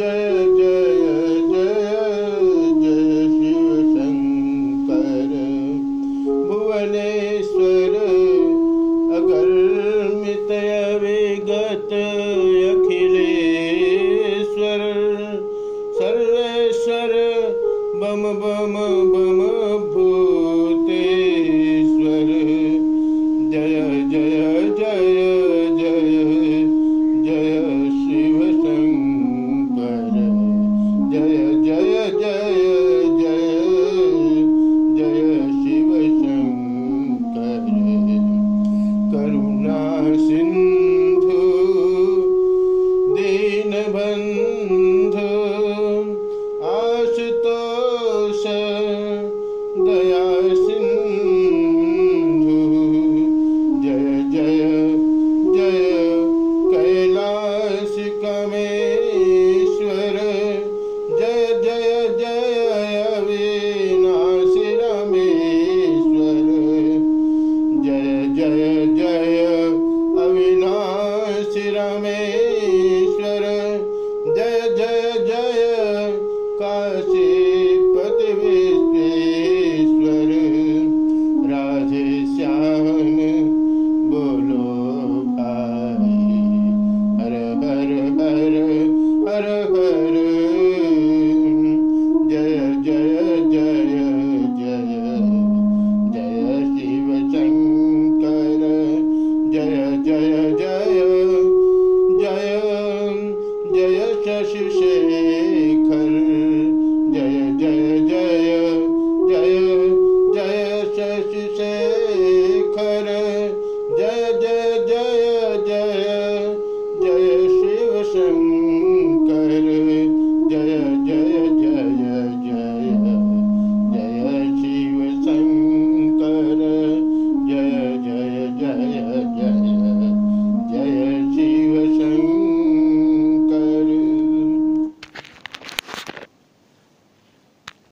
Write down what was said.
जय जय रमेश्वर जय जय जय काशीपति yeah yeah yeah